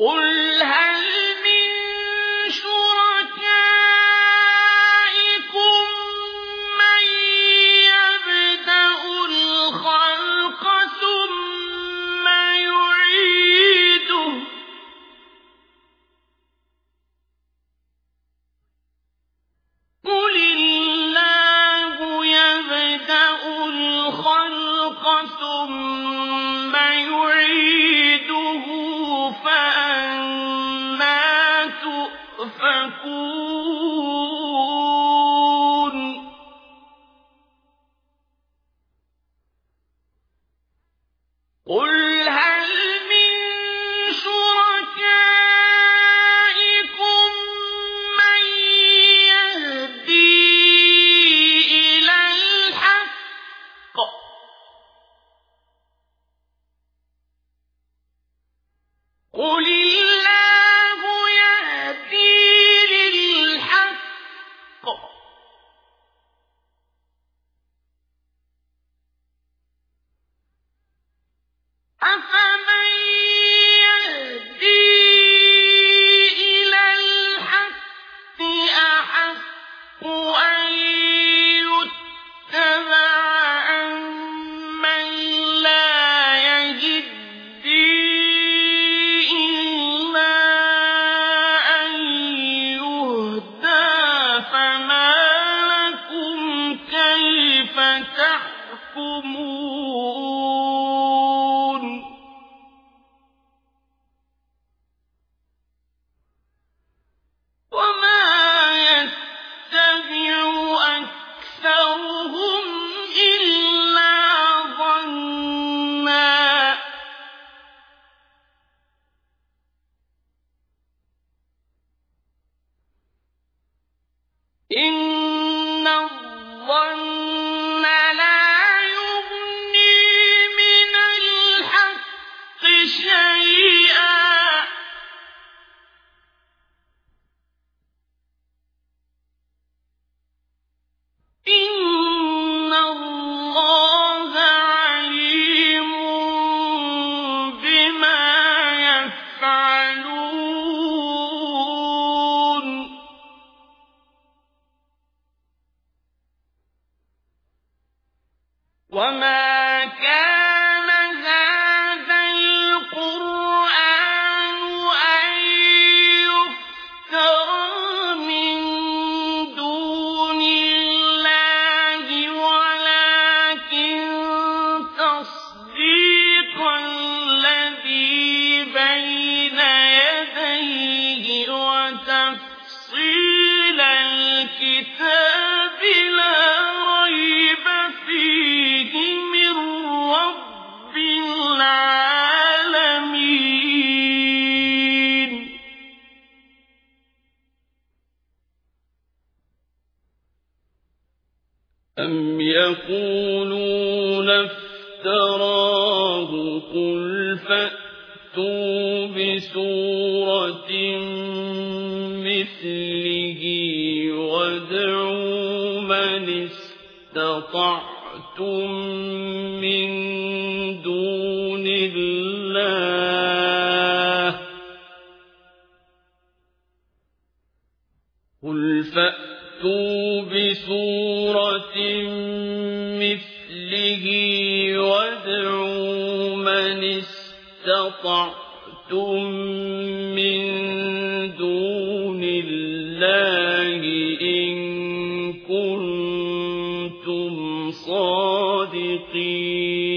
قل هل أكثرهم إلا ظنا. إن أَمْ يَقُولُونَ افْتَرَاهُ قُلْ فَأْتُوا بِسُورَةٍ مِثْلِهِ وَادْعُوا مَنِ اسْتَطَعْتُم مِّن دُونِ اللَّهِ مثله وادعوا من استطعتم من دون الله إن كنتم صادقين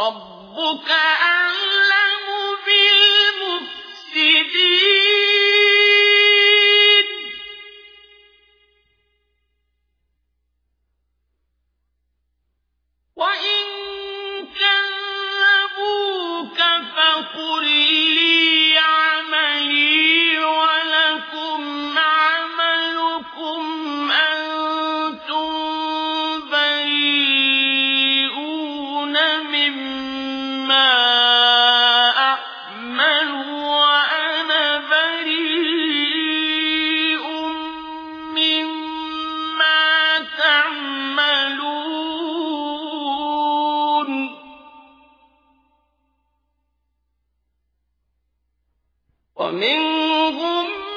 ربك أعلم بالمفسدين. 名乎？